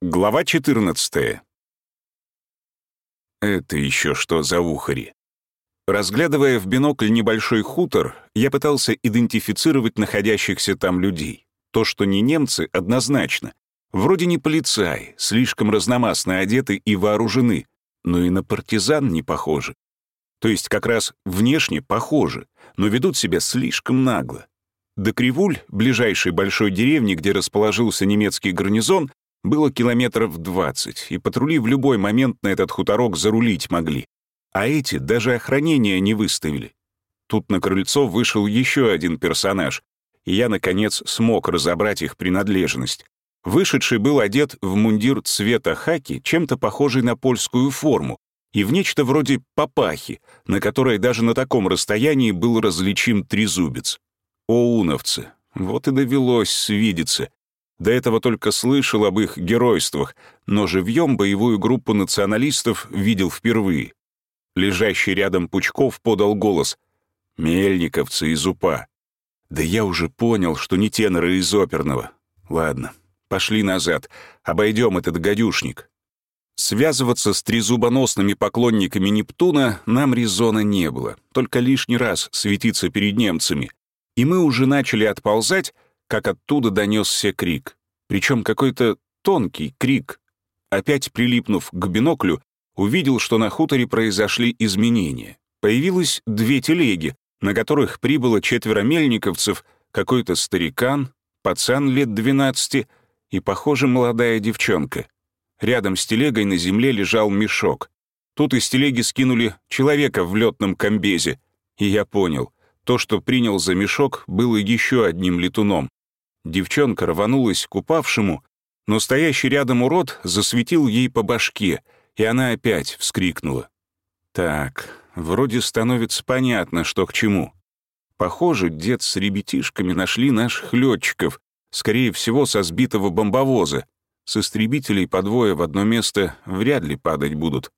Глава 14. Это еще что за ухари? Разглядывая в бинокль небольшой хутор, я пытался идентифицировать находящихся там людей. То, что не немцы, однозначно. Вроде не полицаи, слишком разномастно одеты и вооружены, но и на партизан не похожи. То есть как раз внешне похожи, но ведут себя слишком нагло. До Кривуль, ближайшей большой деревни, где расположился немецкий гарнизон, было километров двадцать, и патрули в любой момент на этот хуторок зарулить могли. А эти даже охранения не выставили. Тут на крыльцо вышел еще один персонаж, и я, наконец, смог разобрать их принадлежность. Вышедший был одет в мундир цвета хаки, чем-то похожий на польскую форму, и в нечто вроде папахи, на которой даже на таком расстоянии был различим трезубец. Оуновцы. Вот и довелось свидеться. До этого только слышал об их геройствах, но живьем боевую группу националистов видел впервые. Лежащий рядом Пучков подал голос. «Мельниковцы из УПА». Да я уже понял, что не теноры из оперного. Ладно, пошли назад, обойдем этот гадюшник. Связываться с трезубоносными поклонниками Нептуна нам резона не было, только лишний раз светиться перед немцами. И мы уже начали отползать, как оттуда донесся крик. Причем какой-то тонкий крик. Опять прилипнув к биноклю, увидел, что на хуторе произошли изменения. Появилось две телеги, на которых прибыло четверо мельниковцев, какой-то старикан, пацан лет 12 и, похоже, молодая девчонка. Рядом с телегой на земле лежал мешок. Тут из телеги скинули человека в летном комбезе, и я понял, то, что принял за мешок, было еще одним летуном. Девчонка рванулась к упавшему, но стоящий рядом урод засветил ей по башке, и она опять вскрикнула. Так, вроде становится понятно, что к чему. Похоже, дед с ребятишками нашли наших летчиков, скорее всего, со сбитого бомбовоза. С истребителей по двое в одно место вряд ли падать будут.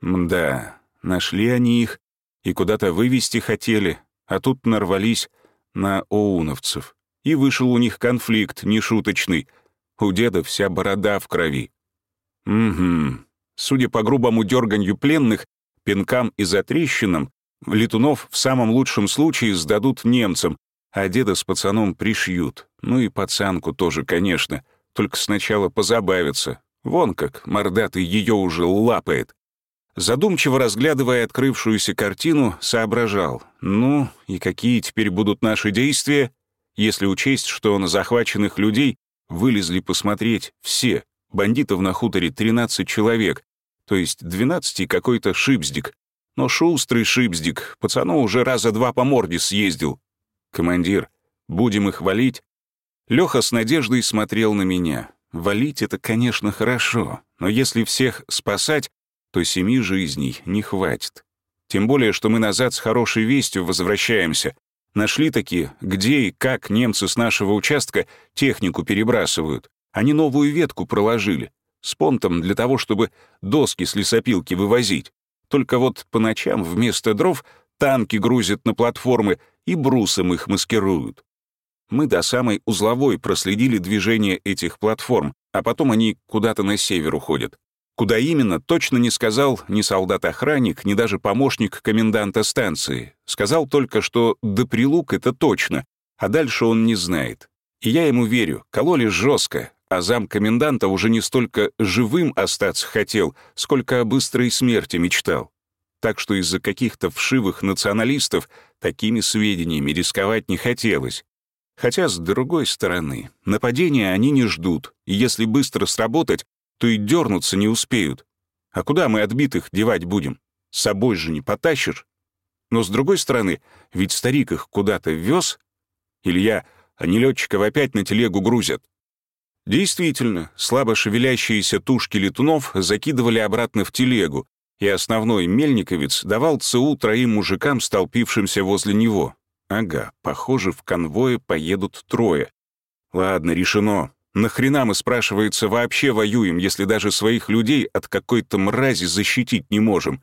Мда, нашли они их и куда-то вывести хотели, а тут нарвались на оуновцев и вышел у них конфликт нешуточный. У деда вся борода в крови. Угу. Судя по грубому дерганью пленных, пинкам и затрещинам, летунов в самом лучшем случае сдадут немцам, а деда с пацаном пришьют. Ну и пацанку тоже, конечно. Только сначала позабавиться. Вон как, мордатый ее уже лапает. Задумчиво разглядывая открывшуюся картину, соображал. Ну, и какие теперь будут наши действия? Если учесть, что на захваченных людей вылезли посмотреть все. Бандитов на хуторе 13 человек, то есть 12 какой-то шипздик. Но шустрый шипздик, пацану уже раза два по морде съездил. «Командир, будем их валить?» Лёха с надеждой смотрел на меня. Валить — это, конечно, хорошо, но если всех спасать, то семи жизней не хватит. Тем более, что мы назад с хорошей вестью возвращаемся, Нашли такие, где и как немцы с нашего участка технику перебрасывают. Они новую ветку проложили. С понтом для того, чтобы доски с лесопилки вывозить. Только вот по ночам вместо дров танки грузят на платформы и брусом их маскируют. Мы до самой узловой проследили движение этих платформ, а потом они куда-то на север уходят. Куда именно, точно не сказал ни солдат-охранник, ни даже помощник коменданта станции. Сказал только, что до прилук это точно, а дальше он не знает. И я ему верю, кололи жестко, а зам коменданта уже не столько живым остаться хотел, сколько о быстрой смерти мечтал. Так что из-за каких-то вшивых националистов такими сведениями рисковать не хотелось. Хотя, с другой стороны, нападения они не ждут, и если быстро сработать, то и дернуться не успеют. А куда мы отбитых девать будем? С собой же не потащишь. Но с другой стороны, ведь старик их куда-то вез. Илья, они летчиков опять на телегу грузят. Действительно, слабо шевелящиеся тушки летунов закидывали обратно в телегу, и основной мельниковец давал ЦУ троим мужикам, столпившимся возле него. Ага, похоже, в конвое поедут трое. Ладно, решено. Нахрена мы, спрашивается, вообще воюем, если даже своих людей от какой-то мрази защитить не можем?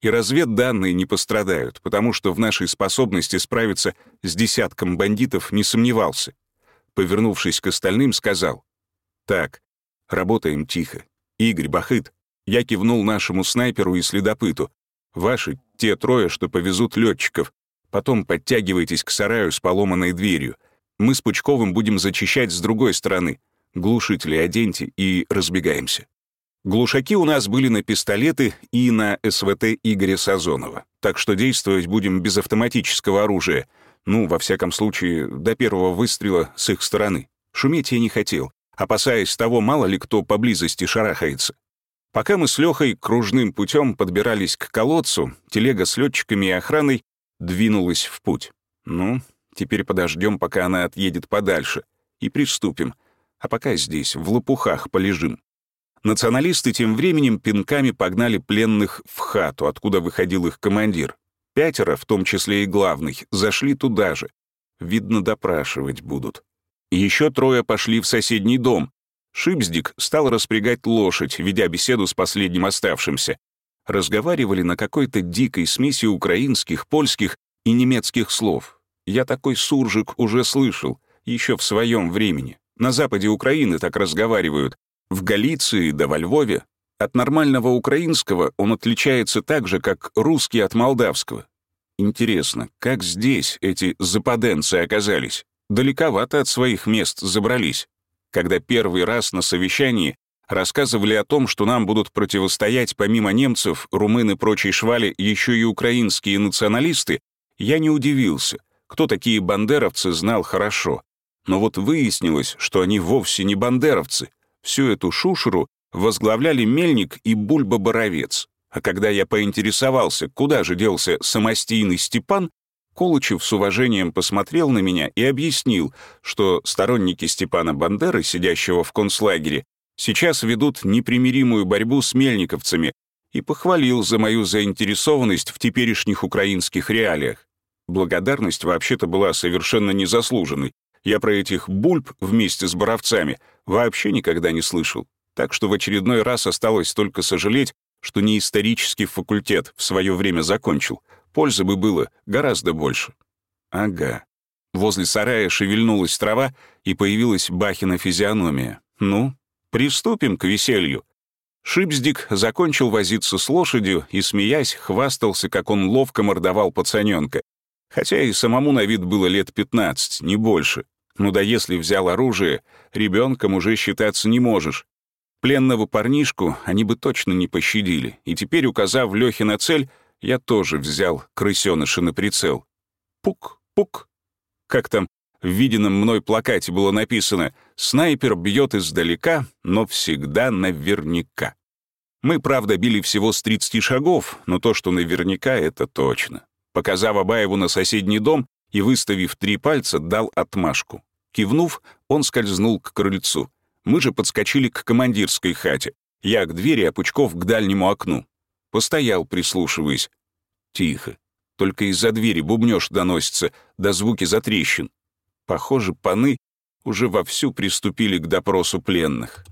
И разведданные не пострадают, потому что в нашей способности справиться с десятком бандитов не сомневался. Повернувшись к остальным, сказал, «Так, Работаем тихо. Игорь, Бахыт. Я кивнул нашему снайперу и следопыту. Ваши — те трое, что повезут летчиков. Потом подтягивайтесь к сараю с поломанной дверью. Мы с Пучковым будем зачищать с другой стороны. Глушители оденьте и разбегаемся. Глушаки у нас были на пистолеты и на СВТ Игоря Сазонова, так что действовать будем без автоматического оружия. Ну, во всяком случае, до первого выстрела с их стороны. Шуметь я не хотел, опасаясь того, мало ли кто поблизости шарахается. Пока мы с Лехой кружным путем подбирались к колодцу, телега с летчиками и охраной двинулась в путь. Ну, теперь подождем, пока она отъедет подальше, и приступим. А пока здесь, в лопухах, полежим. Националисты тем временем пинками погнали пленных в хату, откуда выходил их командир. Пятеро, в том числе и главный, зашли туда же. Видно, допрашивать будут. Еще трое пошли в соседний дом. Шипздик стал распрягать лошадь, ведя беседу с последним оставшимся. Разговаривали на какой-то дикой смеси украинских, польских и немецких слов. Я такой суржик уже слышал, еще в своем времени. На западе Украины так разговаривают, в Галиции да во Львове от нормального украинского он отличается так же, как русский от молдавского. Интересно, как здесь эти западенцы оказались? Далековато от своих мест забрались. Когда первый раз на совещании рассказывали о том, что нам будут противостоять помимо немцев, румын и прочей швали еще и украинские националисты, я не удивился. Кто такие бандеровцы, знал хорошо. Но вот выяснилось, что они вовсе не бандеровцы — Всю эту шушеру возглавляли Мельник и Бульба-Боровец. А когда я поинтересовался, куда же делся самостийный Степан, Колычев с уважением посмотрел на меня и объяснил, что сторонники Степана Бандеры, сидящего в концлагере, сейчас ведут непримиримую борьбу с мельниковцами и похвалил за мою заинтересованность в теперешних украинских реалиях. Благодарность вообще-то была совершенно незаслуженной. Я про этих бульб вместе с боровцами вообще никогда не слышал. Так что в очередной раз осталось только сожалеть, что не исторический факультет в свое время закончил. Пользы бы было гораздо больше. Ага. Возле сарая шевельнулась трава, и появилась Бахина физиономия. Ну, приступим к веселью. Шипздик закончил возиться с лошадью и, смеясь, хвастался, как он ловко мордовал пацаненка. Хотя и самому на вид было лет 15, не больше. Ну да если взял оружие, ребенком уже считаться не можешь. Пленного парнишку они бы точно не пощадили, и теперь, указав Лёхе на цель, я тоже взял крысёныша на прицел. Пук, пук. Как там в виденном мной плакате было написано «Снайпер бьет издалека, но всегда наверняка». Мы, правда, били всего с 30 шагов, но то, что наверняка, это точно. Показав Абаеву на соседний дом и выставив три пальца, дал отмашку. Кивнув, он скользнул к крыльцу. Мы же подскочили к командирской хате. Я к двери, а Пучков к дальнему окну. Постоял, прислушиваясь. Тихо. Только из-за двери бубнёж доносится, до звуки затрещин. Похоже, паны уже вовсю приступили к допросу пленных.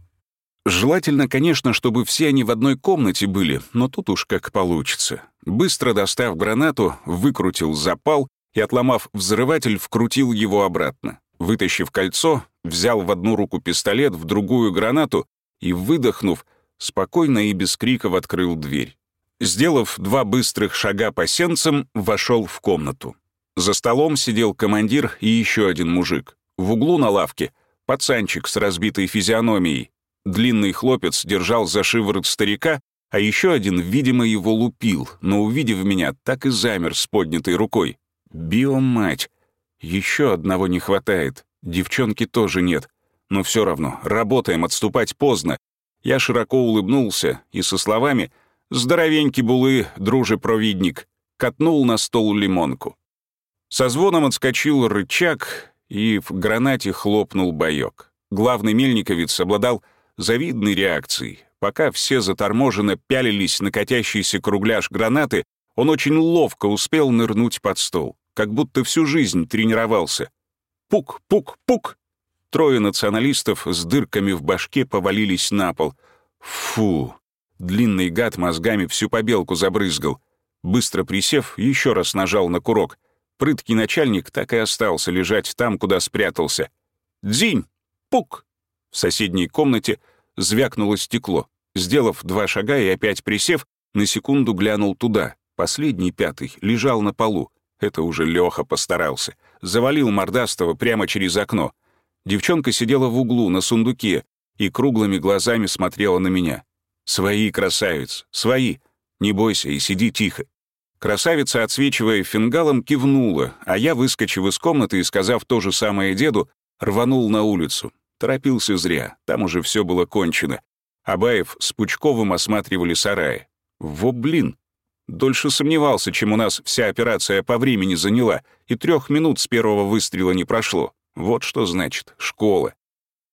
Желательно, конечно, чтобы все они в одной комнате были, но тут уж как получится. Быстро достав гранату, выкрутил запал и, отломав взрыватель, вкрутил его обратно. Вытащив кольцо, взял в одну руку пистолет, в другую гранату и, выдохнув, спокойно и без криков открыл дверь. Сделав два быстрых шага по сенцам, вошел в комнату. За столом сидел командир и еще один мужик. В углу на лавке — пацанчик с разбитой физиономией. Длинный хлопец держал за шиворот старика, а еще один, видимо, его лупил, но, увидев меня, так и замер с поднятой рукой. «Биомать! Еще одного не хватает. Девчонки тоже нет. Но все равно, работаем, отступать поздно. Я широко улыбнулся и со словами «Здоровенький булы, друже-провидник», катнул на стол лимонку. Со звоном отскочил рычаг, и в гранате хлопнул боек. Главный мельниковец обладал завидной реакцией. Пока все заторможенно пялились на катящийся кругляш гранаты, он очень ловко успел нырнуть под стол как будто всю жизнь тренировался. Пук, пук, пук. Трое националистов с дырками в башке повалились на пол. Фу. Длинный гад мозгами всю побелку забрызгал. Быстро присев, еще раз нажал на курок. Прыткий начальник так и остался лежать там, куда спрятался. «Дзинь! Пук!» В соседней комнате Звякнуло стекло. Сделав два шага и опять присев, на секунду глянул туда. Последний, пятый, лежал на полу. Это уже Леха постарался. Завалил мордастого прямо через окно. Девчонка сидела в углу, на сундуке, и круглыми глазами смотрела на меня. «Свои, красавец, свои. Не бойся и сиди тихо». Красавица, отсвечивая фингалом, кивнула, а я, выскочив из комнаты и сказав то же самое деду, рванул на улицу. Торопился зря, там уже все было кончено. Абаев с Пучковым осматривали сараи. Во блин! Дольше сомневался, чем у нас вся операция по времени заняла, и трех минут с первого выстрела не прошло. Вот что значит школа.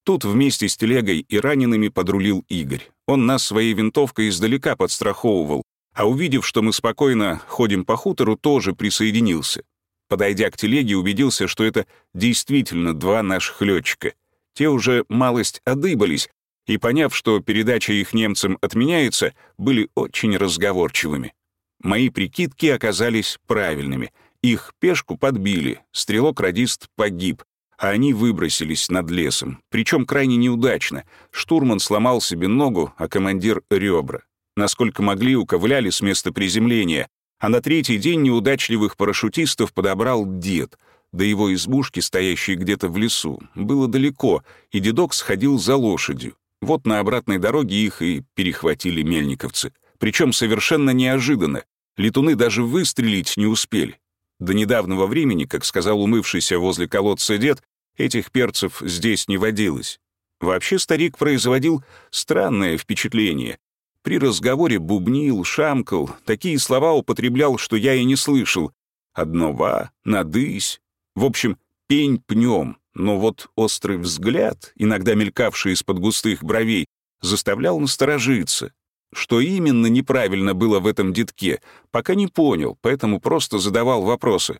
Тут вместе с телегой и ранеными подрулил Игорь. Он нас своей винтовкой издалека подстраховывал, а увидев, что мы спокойно ходим по хутору, тоже присоединился. Подойдя к телеге, убедился, что это действительно два наших летчика. Те уже малость одыбались, и, поняв, что передача их немцам отменяется, были очень разговорчивыми. Мои прикидки оказались правильными. Их пешку подбили, стрелок-радист погиб, а они выбросились над лесом, причем крайне неудачно. Штурман сломал себе ногу, а командир — ребра. Насколько могли, уковыляли с места приземления, а на третий день неудачливых парашютистов подобрал дед. До его избушки, стоящей где-то в лесу, было далеко, и дедок сходил за лошадью. Вот на обратной дороге их и перехватили мельниковцы. Причем совершенно неожиданно. Летуны даже выстрелить не успели. До недавнего времени, как сказал умывшийся возле колодца дед, этих перцев здесь не водилось. Вообще старик производил странное впечатление. При разговоре бубнил, шамкал, такие слова употреблял, что я и не слышал. Однова, надысь. В общем, пень пнем, но вот острый взгляд, иногда мелькавший из-под густых бровей, заставлял насторожиться. Что именно неправильно было в этом детке, пока не понял, поэтому просто задавал вопросы.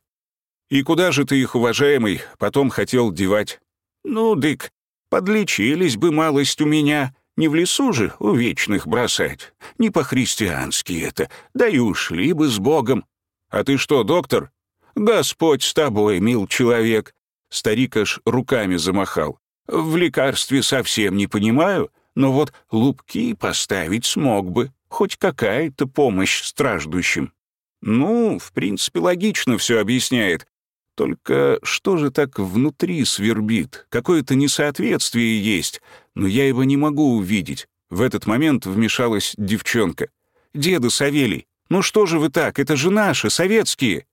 «И куда же ты их, уважаемый, потом хотел девать?» «Ну, дык, подлечились бы малость у меня. Не в лесу же у вечных бросать. Не по-христиански это. Да и ушли бы с Богом. А ты что, доктор?» «Господь с тобой, мил человек!» Старик аж руками замахал. «В лекарстве совсем не понимаю, но вот лупки поставить смог бы, хоть какая-то помощь страждущим. Ну, в принципе, логично все объясняет. Только что же так внутри свербит? Какое-то несоответствие есть, но я его не могу увидеть. В этот момент вмешалась девчонка. «Деда Савелий, ну что же вы так, это же наши, советские!»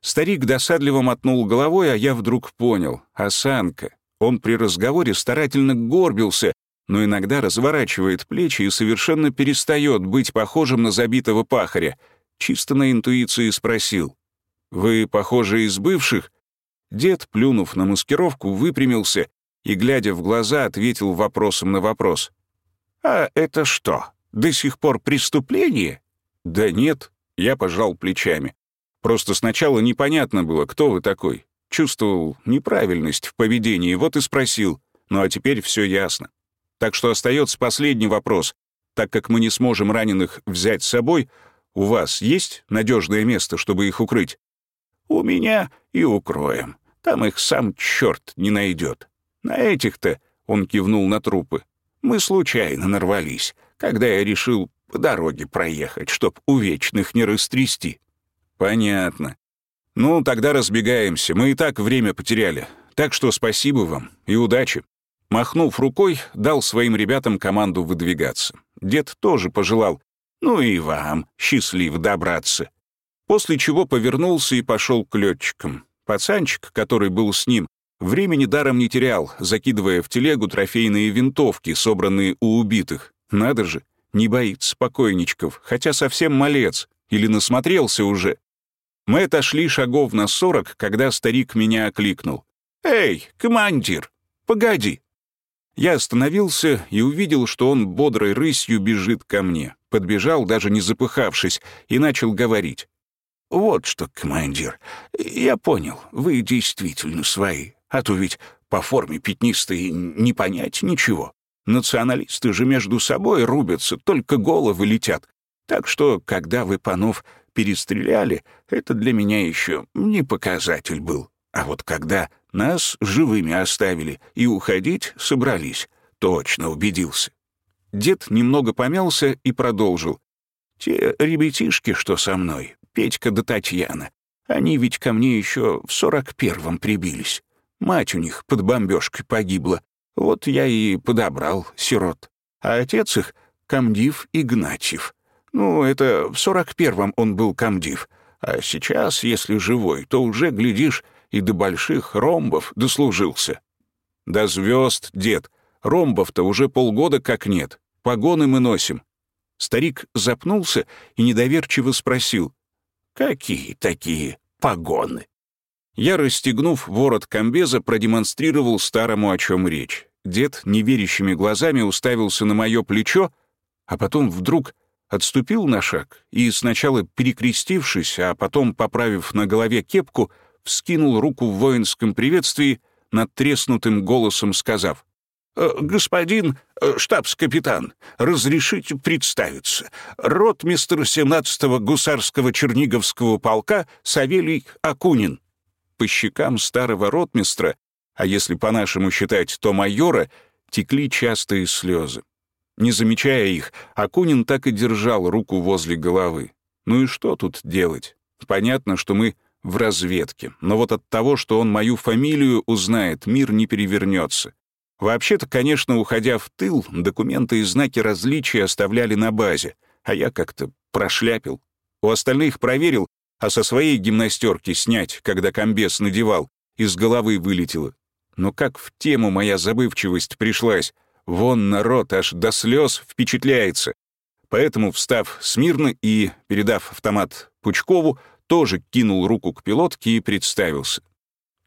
Старик досадливо мотнул головой, а я вдруг понял. Осанка. Он при разговоре старательно горбился, но иногда разворачивает плечи и совершенно перестает быть похожим на забитого пахаря. Чисто на интуиции спросил. «Вы, похожи, из бывших?» Дед, плюнув на маскировку, выпрямился и, глядя в глаза, ответил вопросом на вопрос. «А это что, до сих пор преступление?» «Да нет», — я пожал плечами. «Просто сначала непонятно было, кто вы такой. Чувствовал неправильность в поведении, вот и спросил. Ну а теперь все ясно. Так что остается последний вопрос. Так как мы не сможем раненых взять с собой, у вас есть надежное место, чтобы их укрыть? У меня и укроем. Там их сам черт не найдет. На этих-то, он кивнул на трупы, мы случайно нарвались, когда я решил по дороге проехать, чтоб у вечных не растрясти. Понятно. Ну, тогда разбегаемся, мы и так время потеряли. Так что спасибо вам и удачи. Махнув рукой, дал своим ребятам команду выдвигаться. Дед тоже пожелал «Ну и вам, счастлив добраться». После чего повернулся и пошел к летчикам. Пацанчик, который был с ним, времени даром не терял, закидывая в телегу трофейные винтовки, собранные у убитых. Надо же, не боится покойничков, хотя совсем малец, или насмотрелся уже. Мы отошли шагов на сорок, когда старик меня окликнул. «Эй, командир, погоди!» Я остановился и увидел, что он бодрой рысью бежит ко мне. Подбежал, даже не запыхавшись, и начал говорить. «Вот что, командир, я понял, вы действительно свои, а то ведь по форме пятнистой не понять ничего. Националисты же между собой рубятся, только головы летят. Так что, когда вы панов перестреляли, это для меня еще не показатель был. А вот когда нас живыми оставили и уходить собрались, точно убедился. Дед немного помялся и продолжил. «Те ребятишки, что со мной, Петька да Татьяна, они ведь ко мне еще в сорок первом прибились. Мать у них под бомбежкой погибла. Вот я и подобрал сирот. А отец их — комдив Игнатьев. Ну, это в сорок первом он был комдив. А сейчас, если живой, то уже, глядишь, и до больших ромбов дослужился. До звезд, дед. Ромбов-то уже полгода как нет. Погоны мы носим. Старик запнулся и недоверчиво спросил. «Какие такие погоны?» Я, расстегнув ворот комбеза, продемонстрировал старому, о чем речь. Дед неверящими глазами уставился на мое плечо, а потом вдруг отступил на шаг и, сначала перекрестившись, а потом, поправив на голове кепку, вскинул руку в воинском приветствии, над треснутым голосом сказав, «Э, «Господин э, штабс-капитан, разрешите представиться. Ротмистр 17-го гусарского Черниговского полка Савелий Акунин». По щекам старого ротмистра, а если по-нашему считать, то майора, текли частые слезы. Не замечая их, Акунин так и держал руку возле головы. Ну и что тут делать? Понятно, что мы в разведке, но вот от того, что он мою фамилию узнает, мир не перевернется. Вообще-то, конечно, уходя в тыл, документы и знаки различия оставляли на базе, а я как-то прошляпил. У остальных проверил, а со своей гимнастерки снять, когда комбез надевал, из головы вылетело. Но как в тему моя забывчивость пришлась, Вон народ аж до слез впечатляется. Поэтому, встав смирно и передав автомат Пучкову, тоже кинул руку к пилотке и представился.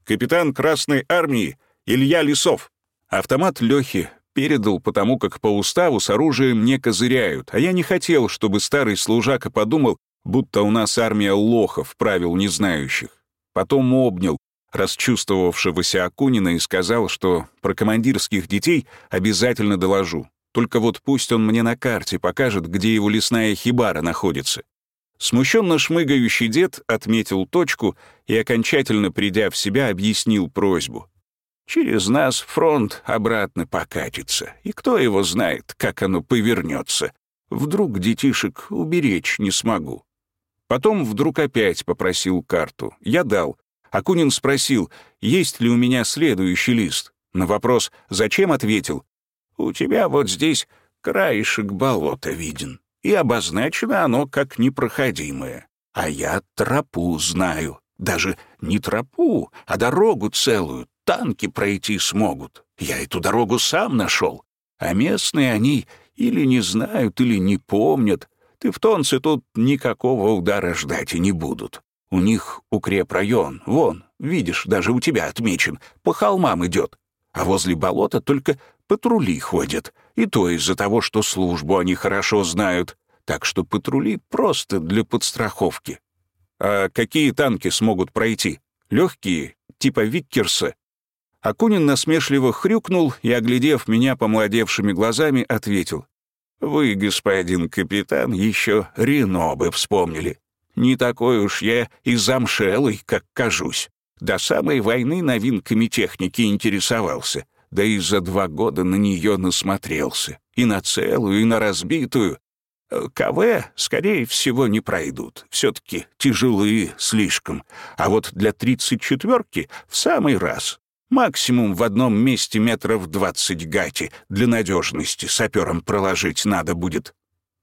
«Капитан Красной Армии Илья Лисов». Автомат Лёхи передал, потому как по уставу с оружием не козыряют, а я не хотел, чтобы старый служака подумал, будто у нас армия лохов, правил не знающих. Потом обнял, расчувствовавшегося Акунина и сказал, что про командирских детей обязательно доложу. Только вот пусть он мне на карте покажет, где его лесная хибара находится. Смущенно шмыгающий дед отметил точку и, окончательно придя в себя, объяснил просьбу. «Через нас фронт обратно покатится, и кто его знает, как оно повернется. Вдруг детишек уберечь не смогу». Потом вдруг опять попросил карту. Я дал, Акунин спросил, есть ли у меня следующий лист. На вопрос «Зачем?» ответил, «У тебя вот здесь краешек болота виден, и обозначено оно как непроходимое. А я тропу знаю, даже не тропу, а дорогу целую, танки пройти смогут. Я эту дорогу сам нашел, а местные они или не знают, или не помнят. Тевтонцы тут никакого удара ждать и не будут. У них укрепрайон, вон, видишь, даже у тебя отмечен, по холмам идет. А возле болота только патрули ходят, и то из-за того, что службу они хорошо знают. Так что патрули просто для подстраховки. А какие танки смогут пройти? Легкие, типа Виккерса? Акунин насмешливо хрюкнул и, оглядев меня помладевшими глазами, ответил. «Вы, господин капитан, еще Рено бы вспомнили. Не такой уж я и замшелый, как кажусь. До самой войны новинками техники интересовался, да и за два года на нее насмотрелся. И на целую, и на разбитую. КВ, скорее всего, не пройдут. Все-таки тяжелые слишком. А вот для тридцать четверки в самый раз. Максимум в одном месте метров двадцать гати для надежности сапером проложить надо будет.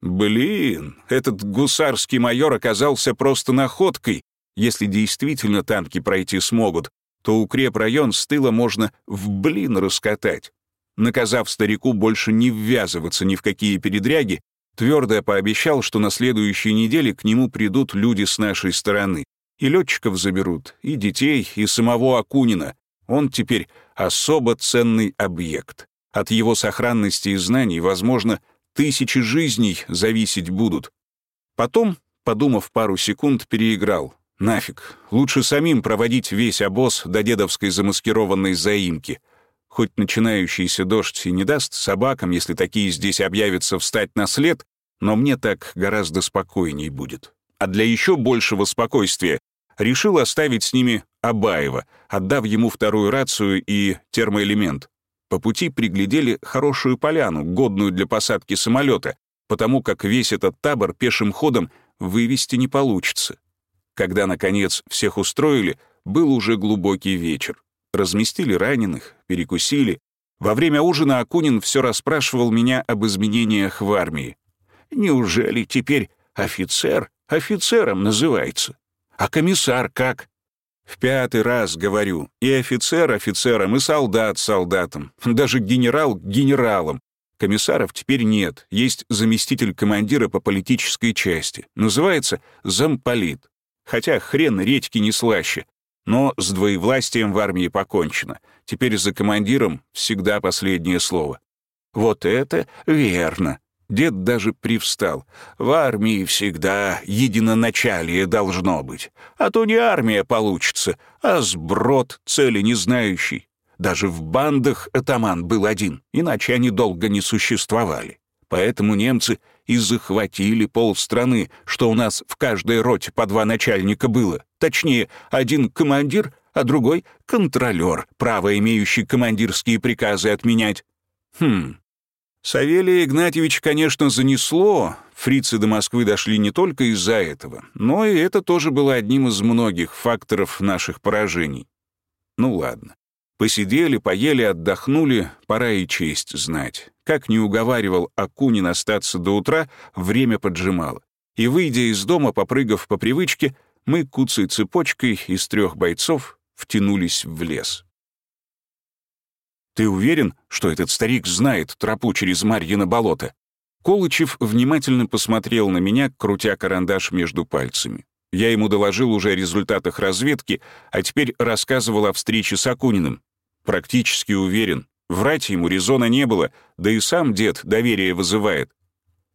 Блин, этот гусарский майор оказался просто находкой. Если действительно танки пройти смогут, то укрепрайон с тыла можно в блин раскатать. Наказав старику больше не ввязываться ни в какие передряги, твердо пообещал, что на следующей неделе к нему придут люди с нашей стороны. И летчиков заберут, и детей, и самого Акунина. Он теперь особо ценный объект. От его сохранности и знаний, возможно, Тысячи жизней зависеть будут. Потом, подумав пару секунд, переиграл. Нафиг, лучше самим проводить весь обоз до дедовской замаскированной заимки. Хоть начинающийся дождь и не даст собакам, если такие здесь объявятся, встать на след, но мне так гораздо спокойней будет. А для еще большего спокойствия решил оставить с ними Абаева, отдав ему вторую рацию и термоэлемент. По пути приглядели хорошую поляну, годную для посадки самолета, потому как весь этот табор пешим ходом вывести не получится. Когда, наконец, всех устроили, был уже глубокий вечер. Разместили раненых, перекусили. Во время ужина Акунин все расспрашивал меня об изменениях в армии. «Неужели теперь офицер офицером называется? А комиссар как?» В пятый раз говорю, и офицер офицером, и солдат солдатом, даже генерал генералом. Комиссаров теперь нет, есть заместитель командира по политической части. Называется замполит. Хотя хрен редьки не слаще. Но с двоевластием в армии покончено. Теперь за командиром всегда последнее слово. Вот это верно. Дед даже привстал. В армии всегда единоначалие должно быть. А то не армия получится, а сброд цели не знающий. Даже в бандах атаман был один, иначе они долго не существовали. Поэтому немцы и захватили полстраны, что у нас в каждой роте по два начальника было. Точнее, один командир, а другой — контролер, право имеющий командирские приказы отменять. Хм, Савелия Игнатьевич, конечно, занесло. Фрицы до Москвы дошли не только из-за этого, но и это тоже было одним из многих факторов наших поражений. Ну ладно. Посидели, поели, отдохнули, пора и честь знать. Как не уговаривал Акунин остаться до утра, время поджимало. И, выйдя из дома, попрыгав по привычке, мы куцей цепочкой из трех бойцов втянулись в лес. «Ты уверен, что этот старик знает тропу через Марьино болото?» Колычев внимательно посмотрел на меня, крутя карандаш между пальцами. Я ему доложил уже о результатах разведки, а теперь рассказывал о встрече с Акуниным. Практически уверен. Врать ему резона не было, да и сам дед доверие вызывает.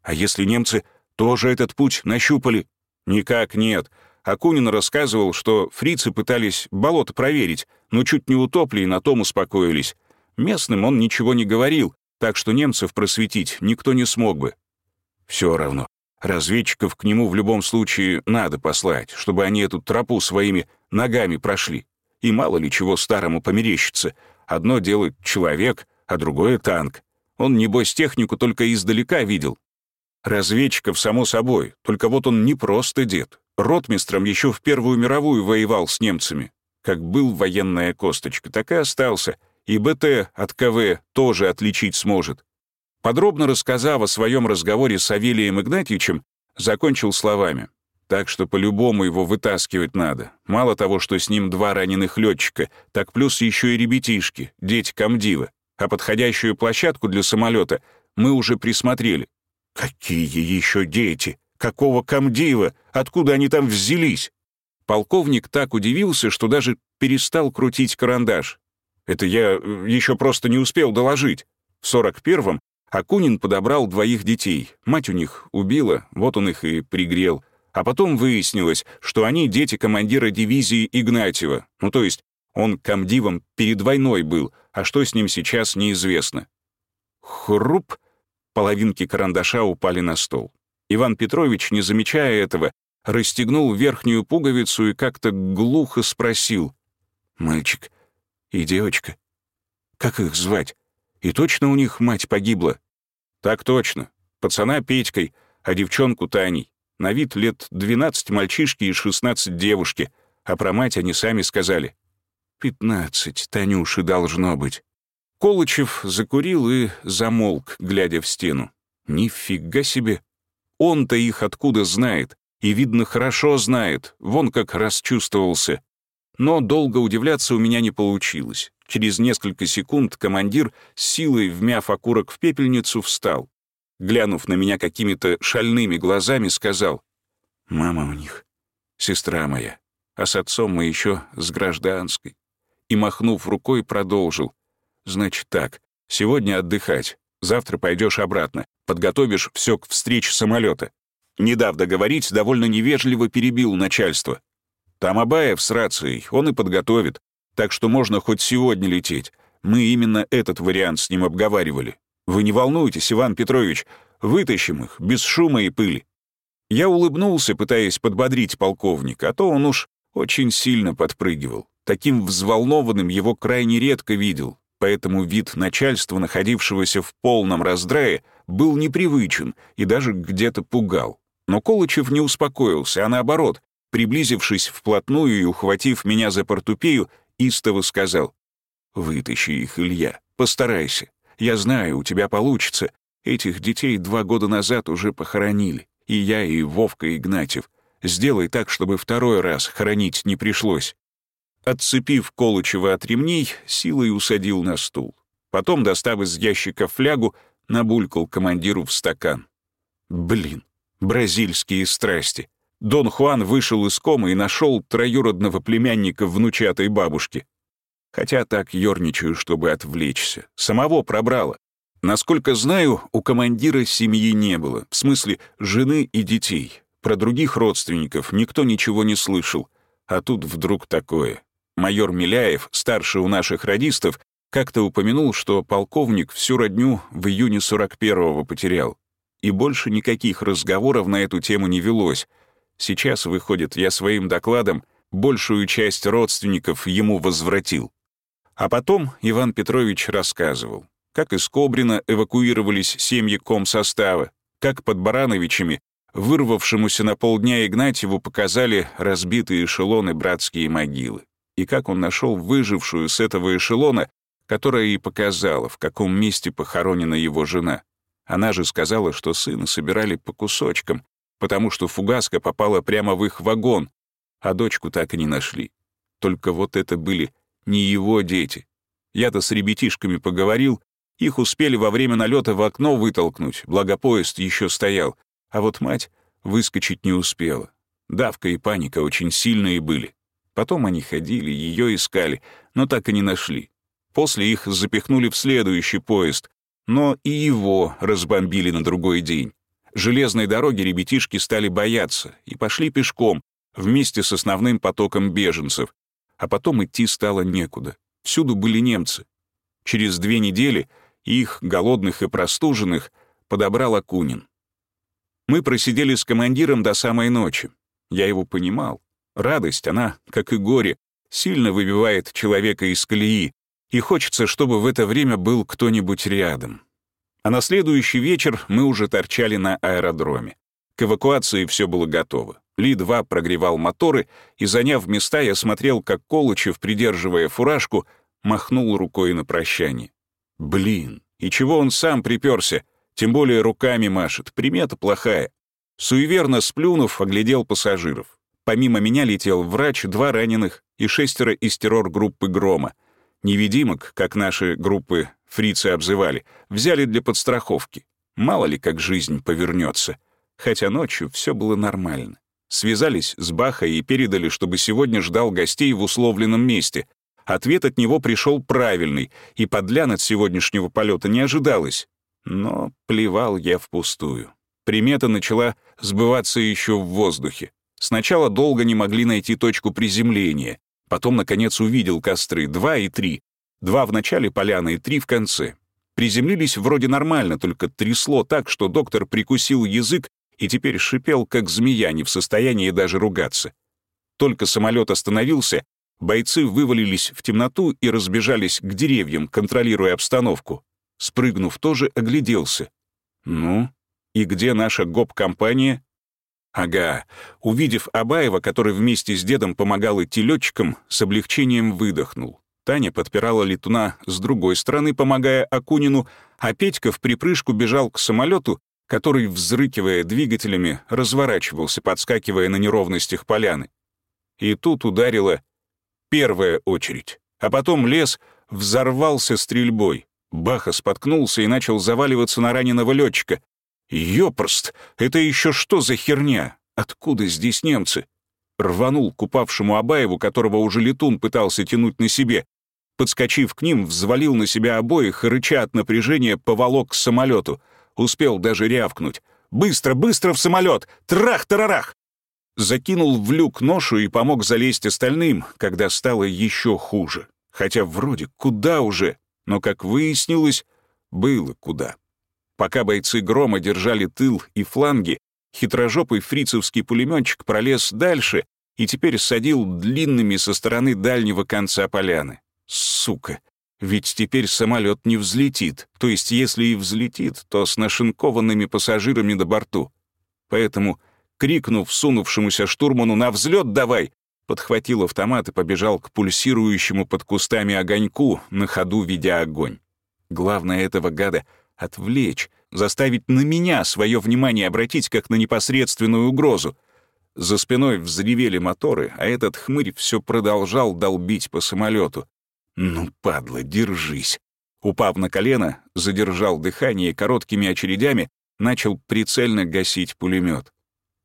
А если немцы тоже этот путь нащупали? Никак нет. Акунин рассказывал, что фрицы пытались болото проверить, но чуть не утопли и на том успокоились. Местным он ничего не говорил, так что немцев просветить никто не смог бы. Все равно, разведчиков к нему в любом случае надо послать, чтобы они эту тропу своими ногами прошли. И мало ли чего старому померещится. Одно делает человек, а другое — танк. Он, небось, технику только издалека видел. Разведчиков, само собой, только вот он не просто дед. Ротмистром еще в Первую мировую воевал с немцами. Как был военная косточка, так и остался — и БТ от КВ тоже отличить сможет. Подробно рассказав о своем разговоре с Савелием Игнатьевичем, закончил словами. Так что по-любому его вытаскивать надо. Мало того, что с ним два раненых летчика, так плюс еще и ребятишки, дети комдива. А подходящую площадку для самолета мы уже присмотрели. Какие еще дети? Какого комдива? Откуда они там взялись? Полковник так удивился, что даже перестал крутить карандаш. Это я э, еще просто не успел доложить. В 41-м Акунин подобрал двоих детей. Мать у них убила, вот он их и пригрел. А потом выяснилось, что они дети командира дивизии Игнатьева. Ну, то есть он комдивом перед войной был, а что с ним сейчас, неизвестно. Хруп! Половинки карандаша упали на стол. Иван Петрович, не замечая этого, расстегнул верхнюю пуговицу и как-то глухо спросил. «Мальчик, и девочка. Как их звать? И точно у них мать погибла? Так точно. Пацана Петькой, а девчонку Таней. На вид лет 12 мальчишки и 16 девушки, а про мать они сами сказали. «Пятнадцать, Танюши, должно быть». Колычев закурил и замолк, глядя в стену. Нифига себе. Он-то их откуда знает, и, видно, хорошо знает, вон как расчувствовался. Но долго удивляться у меня не получилось. Через несколько секунд командир, силой вмяв окурок в пепельницу, встал. Глянув на меня какими-то шальными глазами, сказал, «Мама у них, сестра моя, а с отцом мы еще с гражданской». И, махнув рукой, продолжил, «Значит так, сегодня отдыхать, завтра пойдешь обратно, подготовишь все к встрече самолета». Не дав договорить, довольно невежливо перебил начальство. Там Абаев с рацией, он и подготовит. Так что можно хоть сегодня лететь. Мы именно этот вариант с ним обговаривали. Вы не волнуйтесь, Иван Петрович, вытащим их, без шума и пыли». Я улыбнулся, пытаясь подбодрить полковника, а то он уж очень сильно подпрыгивал. Таким взволнованным его крайне редко видел. поэтому вид начальства, находившегося в полном раздрае, был непривычен и даже где-то пугал. Но Колычев не успокоился, а наоборот, приблизившись вплотную и ухватив меня за портупею, истово сказал, «Вытащи их, Илья, постарайся. Я знаю, у тебя получится. Этих детей два года назад уже похоронили. И я, и Вовка Игнатьев. Сделай так, чтобы второй раз хоронить не пришлось». Отцепив Колычева от ремней, силой усадил на стул. Потом, достав из ящика флягу, набулькал командиру в стакан. Блин, бразильские страсти. Дон Хуан вышел из комы и нашел троюродного племянника внучатой бабушки. Хотя так ерничаю, чтобы отвлечься. Самого пробрало. Насколько знаю, у командира семьи не было, в смысле жены и детей. Про других родственников никто ничего не слышал. А тут вдруг такое. Майор Миляев, старший у наших радистов, как-то упомянул, что полковник всю родню в июне 41-го потерял. И больше никаких разговоров на эту тему не велось. Сейчас, выходит, я своим докладом большую часть родственников ему возвратил. А потом Иван Петрович рассказывал, как из Кобрина эвакуировались семьи комсостава, как под Барановичами вырвавшемуся на полдня Игнатьеву показали разбитые эшелоны братские могилы, и как он нашел выжившую с этого эшелона которая и показала, в каком месте похоронена его жена. Она же сказала, что сына собирали по кусочкам, потому что фугаска попала прямо в их вагон, а дочку так и не нашли. Только вот это были не его дети. Я-то с ребятишками поговорил, их успели во время налета в окно вытолкнуть, благо поезд еще стоял, а вот мать выскочить не успела. Давка и паника очень сильные были. Потом они ходили, ее искали, но так и не нашли. После их запихнули в следующий поезд, но и его разбомбили на другой день. Железной дороги ребятишки стали бояться и пошли пешком вместе с основным потоком беженцев. А потом идти стало некуда. Всюду были немцы. Через две недели их, голодных и простуженных, подобрал Акунин. Мы просидели с командиром до самой ночи. Я его понимал. Радость, она, как и горе, сильно выбивает человека из колеи, и хочется, чтобы в это время был кто-нибудь рядом. А на следующий вечер мы уже торчали на аэродроме. К эвакуации все было готово. Ли-2 прогревал моторы, и, заняв места, я смотрел, как Колычев, придерживая фуражку, махнул рукой на прощание. Блин, и чего он сам приперся? Тем более руками машет, примета плохая. Суеверно сплюнув, оглядел пассажиров. Помимо меня летел врач, два раненых и шестеро из террор-группы «Грома». Невидимок, как наши группы фрицы обзывали, взяли для подстраховки. Мало ли, как жизнь повернется. Хотя ночью все было нормально. Связались с Бахой и передали, чтобы сегодня ждал гостей в условленном месте. Ответ от него пришел правильный, и подлян от сегодняшнего полета не ожидалось. Но плевал я впустую. Примета начала сбываться еще в воздухе. Сначала долго не могли найти точку приземления, Потом, наконец, увидел костры, два и три. Два в начале поляны и три в конце. Приземлились вроде нормально, только трясло так, что доктор прикусил язык и теперь шипел, как змея, не в состоянии даже ругаться. Только самолет остановился, бойцы вывалились в темноту и разбежались к деревьям, контролируя обстановку. Спрыгнув, тоже огляделся. «Ну, и где наша гоп-компания?» Ага, увидев Абаева, который вместе с дедом помогал идти летчикам, с облегчением выдохнул. Таня подпирала летуна с другой стороны, помогая Акунину, а Петька в припрыжку бежал к самолету, который, взрыкивая двигателями, разворачивался, подскакивая на неровностях поляны. И тут ударила первая очередь, а потом лес взорвался стрельбой. Баха споткнулся и начал заваливаться на раненого летчика. Ёпрст, это еще что за херня? Откуда здесь немцы? Рванул к упавшему Абаеву, которого уже летун пытался тянуть на себе. Подскочив к ним, взвалил на себя обоих рыча от напряжения, поволок к самолету. Успел даже рявкнуть. «Быстро, быстро в самолет! Трах-тарарах!» Закинул в люк ношу и помог залезть остальным, когда стало еще хуже. Хотя вроде куда уже, но, как выяснилось, было куда. Пока бойцы «Грома» держали тыл и фланги, хитрожопый фрицевский пулеметчик пролез дальше и теперь садил длинными со стороны дальнего конца поляны. Сука! Ведь теперь самолет не взлетит, то есть если и взлетит, то с нашинкованными пассажирами на борту. Поэтому, крикнув сунувшемуся штурману «На взлет давай!», подхватил автомат и побежал к пульсирующему под кустами огоньку, на ходу ведя огонь. Главное этого гада — отвлечь, заставить на меня свое внимание обратить как на непосредственную угрозу. За спиной взревели моторы, а этот хмырь все продолжал долбить по самолету. «Ну, падла, держись!» Упав на колено, задержал дыхание короткими очередями начал прицельно гасить пулемет.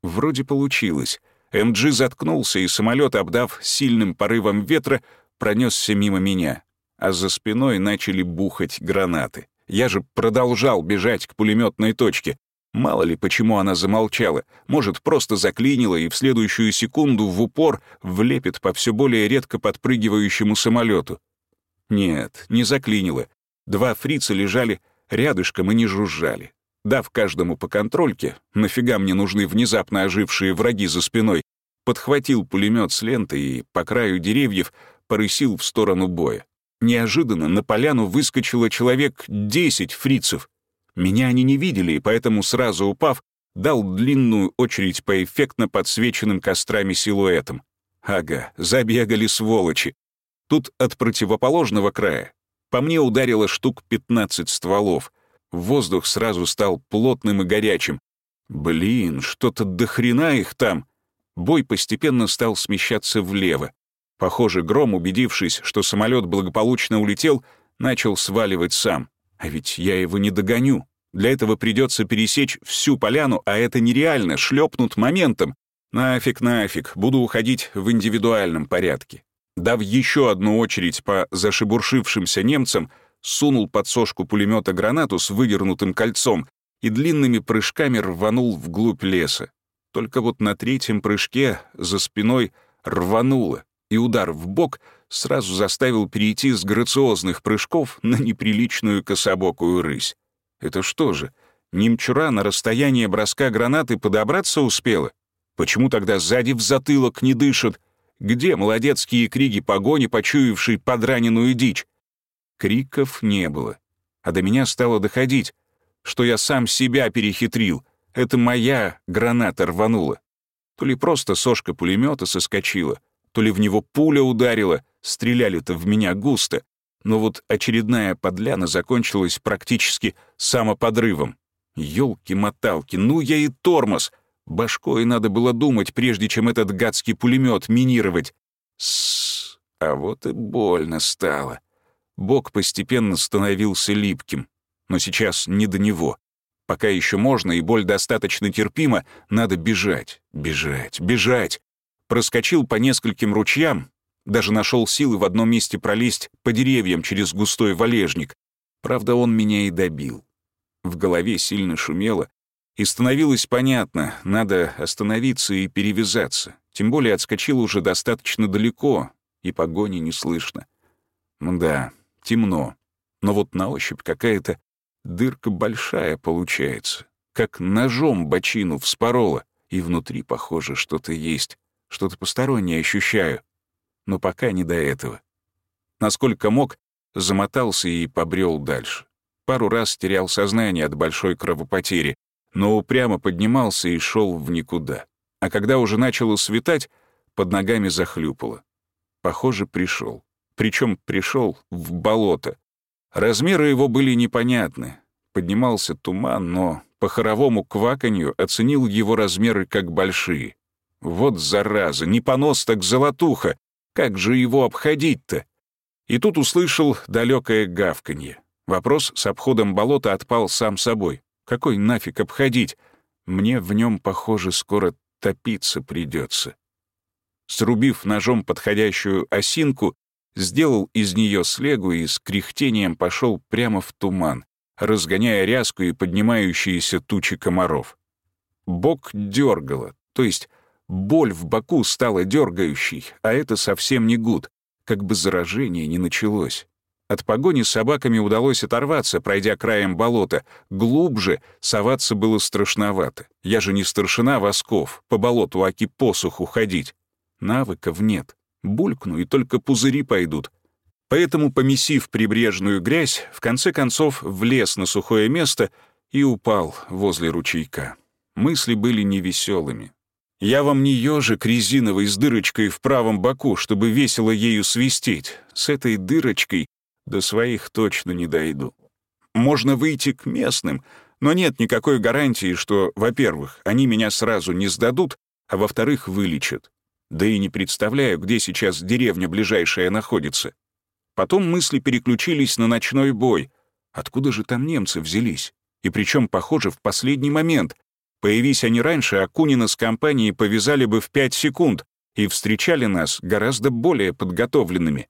Вроде получилось. МГ заткнулся, и самолет, обдав сильным порывом ветра, пронесся мимо меня, а за спиной начали бухать гранаты. Я же продолжал бежать к пулеметной точке. Мало ли, почему она замолчала. Может, просто заклинила и в следующую секунду в упор влепит по все более редко подпрыгивающему самолету. Нет, не заклинило. Два фрица лежали рядышком и не жужжали. Дав каждому по контрольке, нафига мне нужны внезапно ожившие враги за спиной, подхватил пулемет с лентой и по краю деревьев порысил в сторону боя. Неожиданно на поляну выскочило человек десять фрицев. Меня они не видели, и поэтому, сразу упав, дал длинную очередь по эффектно подсвеченным кострами силуэтам. Ага, забегали сволочи. Тут от противоположного края по мне ударило штук 15 стволов. Воздух сразу стал плотным и горячим. Блин, что-то до хрена их там. Бой постепенно стал смещаться влево. Похоже, Гром, убедившись, что самолет благополучно улетел, начал сваливать сам. А ведь я его не догоню. Для этого придется пересечь всю поляну, а это нереально, шлепнут моментом. Нафиг, нафиг, буду уходить в индивидуальном порядке. Дав еще одну очередь по зашебуршившимся немцам, сунул под сошку пулемета гранату с вывернутым кольцом и длинными прыжками рванул вглубь леса. Только вот на третьем прыжке за спиной рвануло, и удар в бок сразу заставил перейти с грациозных прыжков на неприличную кособокую рысь. Это что же, немчура на расстояние броска гранаты подобраться успела? Почему тогда сзади в затылок не дышит? Где молодецкие криги погони, почуявшие подраненную дичь? Криков не было. А до меня стало доходить, что я сам себя перехитрил. Это моя граната рванула. То ли просто сошка пулемета соскочила, то ли в него пуля ударила, стреляли-то в меня густо. Но вот очередная подляна закончилась практически самоподрывом. Ёлки-моталки, ну я и тормоз. Башкой надо было думать, прежде чем этот гадский пулемет минировать. Сс, а вот и больно стало. Бок постепенно становился липким. Но сейчас не до него. Пока еще можно, и боль достаточно терпима, надо бежать, бежать, бежать. Проскочил по нескольким ручьям, даже нашел силы в одном месте пролезть по деревьям через густой валежник. Правда, он меня и добил. В голове сильно шумело, и становилось понятно, надо остановиться и перевязаться. Тем более отскочил уже достаточно далеко, и погони не слышно. Да, темно. Но вот на ощупь какая-то дырка большая получается. Как ножом бочину вспорола, и внутри, похоже, что-то есть. Что-то постороннее ощущаю. Но пока не до этого. Насколько мог, замотался и побрел дальше. Пару раз терял сознание от большой кровопотери, но упрямо поднимался и шел в никуда. А когда уже начало светать, под ногами захлюпало. Похоже, пришел. Причем пришел в болото. Размеры его были непонятны. Поднимался туман, но по хоровому кваканью оценил его размеры как большие. Вот зараза, не понос, так золотуха. Как же его обходить-то? И тут услышал далекое гавканье. Вопрос с обходом болота отпал сам собой. Какой нафиг обходить? Мне в нем, похоже, скоро топиться придется. Срубив ножом подходящую осинку, сделал из нее слегу и с кряхтением пошел прямо в туман, разгоняя ряску и поднимающиеся тучи комаров. Бок дергало, то есть боль в боку стала дергающей, а это совсем не гуд, как бы заражение не началось. От погони с собаками удалось оторваться, пройдя краем болота. Глубже соваться было страшновато. Я же не старшина восков, по болоту аки посуху ходить. Навыков нет. Булькну, и только пузыри пойдут. Поэтому, помесив прибрежную грязь, в конце концов влез на сухое место и упал возле ручейка. Мысли были невеселыми. Я вам не ежик резиновый с дырочкой в правом боку, чтобы весело ею свистеть. С этой дырочкой до своих точно не дойду. Можно выйти к местным, но нет никакой гарантии, что, во-первых, они меня сразу не сдадут, а во-вторых, вылечат. Да и не представляю, где сейчас деревня ближайшая находится. Потом мысли переключились на ночной бой. Откуда же там немцы взялись? И причем, похоже, в последний момент. Появись они раньше, Акунина с компанией повязали бы в пять секунд и встречали нас гораздо более подготовленными.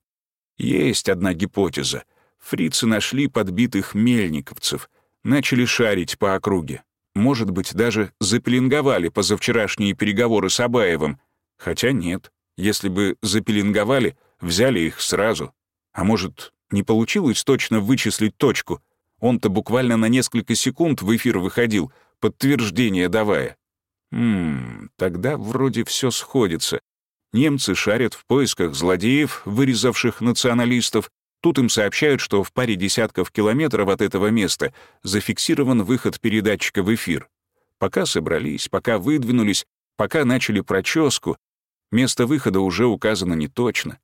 Есть одна гипотеза. Фрицы нашли подбитых мельниковцев, начали шарить по округе. Может быть, даже запеленговали позавчерашние переговоры с Абаевым. Хотя нет, если бы запеленговали, взяли их сразу. А может, не получилось точно вычислить точку? Он-то буквально на несколько секунд в эфир выходил, подтверждение давая. Ммм, тогда вроде все сходится. Немцы шарят в поисках злодеев, вырезавших националистов. Тут им сообщают, что в паре десятков километров от этого места зафиксирован выход передатчика в эфир. Пока собрались, пока выдвинулись, пока начали проческу, место выхода уже указано не точно.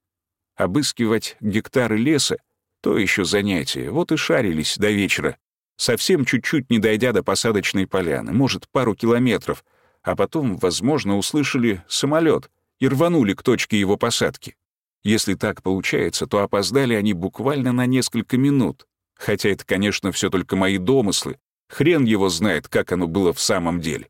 Обыскивать гектары леса — то еще занятие, вот и шарились до вечера. Совсем чуть-чуть не дойдя до посадочной поляны, может, пару километров, а потом, возможно, услышали самолет и рванули к точке его посадки. Если так получается, то опоздали они буквально на несколько минут. Хотя это, конечно, все только мои домыслы. Хрен его знает, как оно было в самом деле.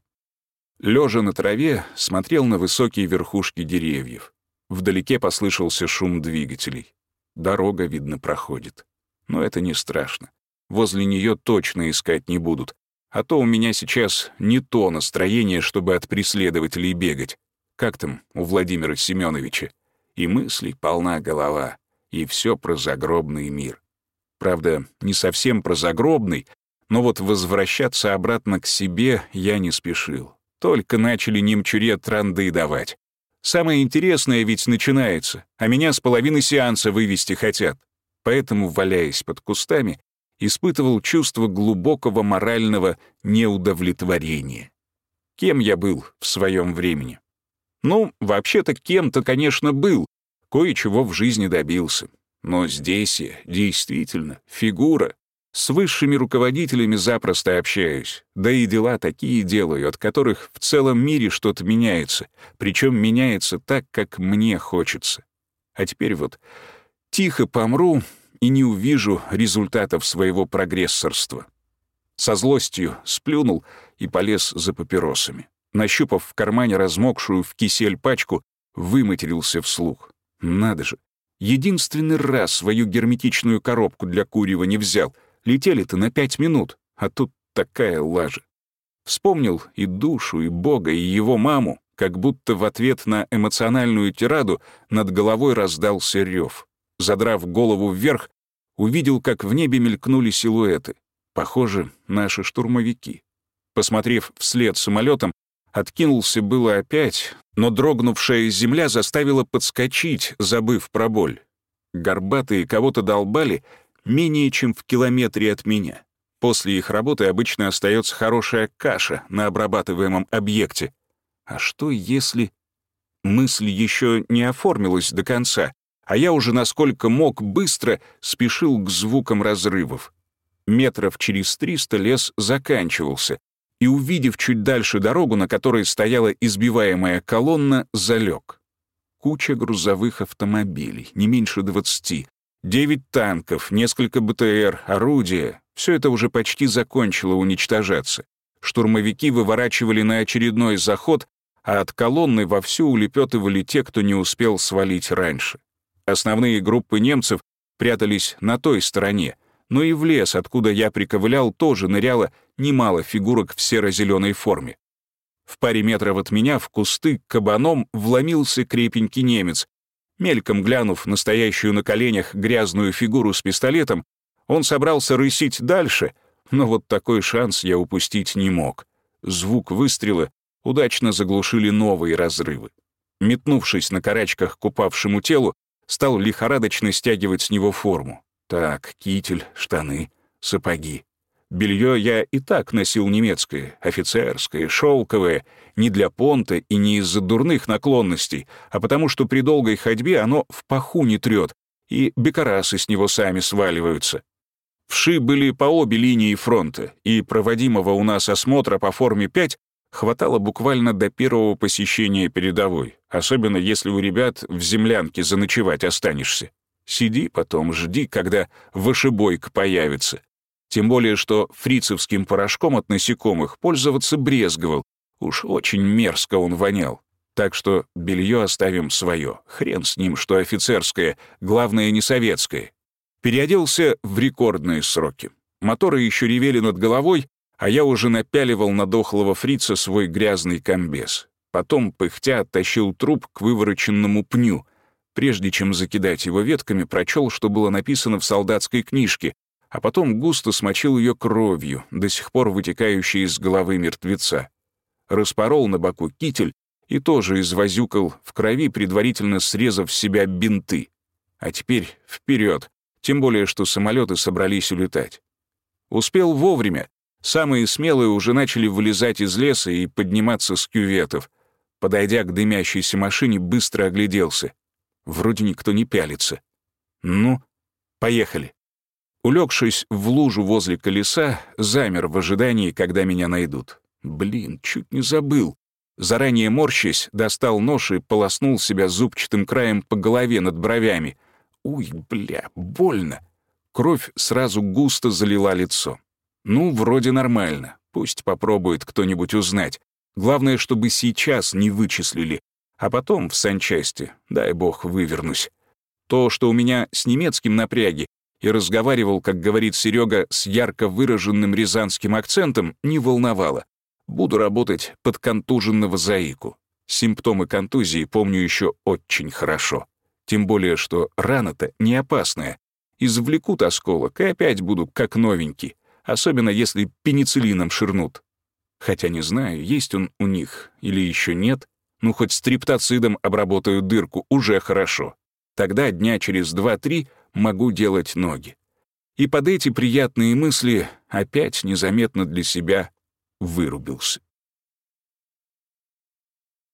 Лежа на траве, смотрел на высокие верхушки деревьев. Вдалеке послышался шум двигателей. Дорога, видно, проходит. Но это не страшно. Возле нее точно искать не будут. А то у меня сейчас не то настроение, чтобы от преследователей бегать. Как там у Владимира Семеновича? И мыслей полна голова, и все про загробный мир. Правда, не совсем про загробный, но вот возвращаться обратно к себе я не спешил. Только начали немчуре транды давать. Самое интересное ведь начинается, а меня с половины сеанса вывести хотят. Поэтому, валяясь под кустами, испытывал чувство глубокого морального неудовлетворения. Кем я был в своем времени? Ну, вообще-то кем-то, конечно, был, кое-чего в жизни добился. Но здесь я действительно фигура, с высшими руководителями запросто общаюсь, да и дела такие делаю, от которых в целом мире что-то меняется, причем меняется так, как мне хочется. А теперь вот тихо помру и не увижу результатов своего прогрессорства. Со злостью сплюнул и полез за папиросами. Нащупав в кармане размокшую в кисель пачку, выматерился вслух. Надо же, единственный раз свою герметичную коробку для курева не взял — Летели-то на пять минут, а тут такая лажа. Вспомнил и душу, и Бога, и его маму, как будто в ответ на эмоциональную тираду над головой раздался рев. Задрав голову вверх, увидел, как в небе мелькнули силуэты. Похоже, наши штурмовики. Посмотрев вслед самолетом, откинулся было опять, но дрогнувшая земля заставила подскочить, забыв про боль. Горбатые кого-то долбали — менее чем в километре от меня. После их работы обычно остается хорошая каша на обрабатываемом объекте. А что если... Мысль еще не оформилась до конца, а я уже насколько мог быстро спешил к звукам разрывов. Метров через триста лес заканчивался, и, увидев чуть дальше дорогу, на которой стояла избиваемая колонна, залег. Куча грузовых автомобилей, не меньше двадцати, Девять танков, несколько БТР, орудия — все это уже почти закончило уничтожаться. Штурмовики выворачивали на очередной заход, а от колонны вовсю улепетывали те, кто не успел свалить раньше. Основные группы немцев прятались на той стороне, но и в лес, откуда я приковылял, тоже ныряло немало фигурок в серо-зеленой форме. В паре метров от меня в кусты кабаном вломился крепенький немец, Мельком глянув настоящую на коленях грязную фигуру с пистолетом, он собрался рысить дальше, но вот такой шанс я упустить не мог. Звук выстрела удачно заглушили новые разрывы. Метнувшись на карачках к упавшему телу, Стал лихорадочно стягивать с него форму. Так, китель, штаны, сапоги. Белье я и так носил немецкое, офицерское, шелковое, не для понта и не из-за дурных наклонностей, а потому что при долгой ходьбе оно в паху не трет, и бекарасы с него сами сваливаются. Вши были по обе линии фронта, и проводимого у нас осмотра по форме 5 хватало буквально до первого посещения передовой, особенно если у ребят в землянке заночевать останешься. Сиди потом, жди, когда вышибойка появится. Тем более, что фрицевским порошком от насекомых пользоваться брезговал. Уж очень мерзко он вонял. Так что белье оставим свое. Хрен с ним, что офицерское, главное, не советское. Переоделся в рекордные сроки. Моторы еще ревели над головой, а я уже напяливал на дохлого фрица свой грязный комбез. Потом, пыхтя, оттащил труп к вывороченному пню. Прежде чем закидать его ветками, прочел, что было написано в солдатской книжке, а потом густо смочил ее кровью, до сих пор вытекающей из головы мертвеца. Распорол на боку китель и тоже извозюкал в крови, предварительно срезав с себя бинты. А теперь вперед, тем более, что самолеты собрались улетать. Успел вовремя. Самые смелые уже начали вылезать из леса и подниматься с кюветов. Подойдя к дымящейся машине, быстро огляделся. Вроде никто не пялится. Ну, поехали. Улегшись в лужу возле колеса, замер в ожидании, когда меня найдут. Блин, чуть не забыл. Заранее морщась, достал нож и полоснул себя зубчатым краем по голове над бровями. Уй, бля, больно. Кровь сразу густо залила лицо. Ну, вроде нормально. Пусть попробует кто-нибудь узнать. Главное, чтобы сейчас не вычислили. А потом в санчасти, дай бог, вывернусь. То, что у меня с немецким напряги, и разговаривал, как говорит Серега, с ярко выраженным рязанским акцентом, не волновало. Буду работать под контуженного заику. Симптомы контузии помню еще очень хорошо. Тем более, что рана-то не опасная. Извлекут осколок и опять буду как новенький, особенно если пенициллином ширнут. Хотя не знаю, есть он у них или еще нет. Ну, хоть стриптоцидом обработаю дырку, уже хорошо. Тогда дня через два-три могу делать ноги. И под эти приятные мысли опять незаметно для себя вырубился.